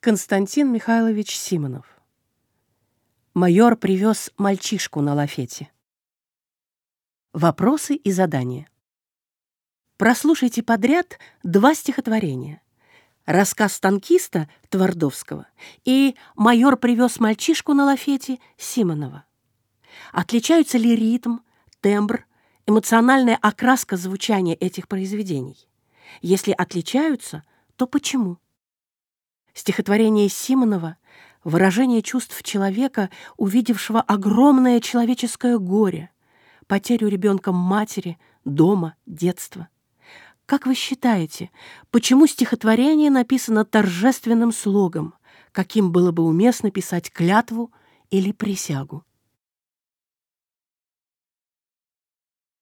Константин Михайлович Симонов. Майор привез мальчишку на лафете. Вопросы и задания. Прослушайте подряд два стихотворения. Рассказ танкиста Твардовского и «Майор привез мальчишку на лафете» Симонова. Отличаются ли ритм, тембр, эмоциональная окраска звучания этих произведений? Если отличаются, то почему? Стихотворение Симонова — выражение чувств человека, увидевшего огромное человеческое горе, потерю ребенком матери, дома, детства. Как вы считаете, почему стихотворение написано торжественным слогом, каким было бы уместно писать клятву или присягу?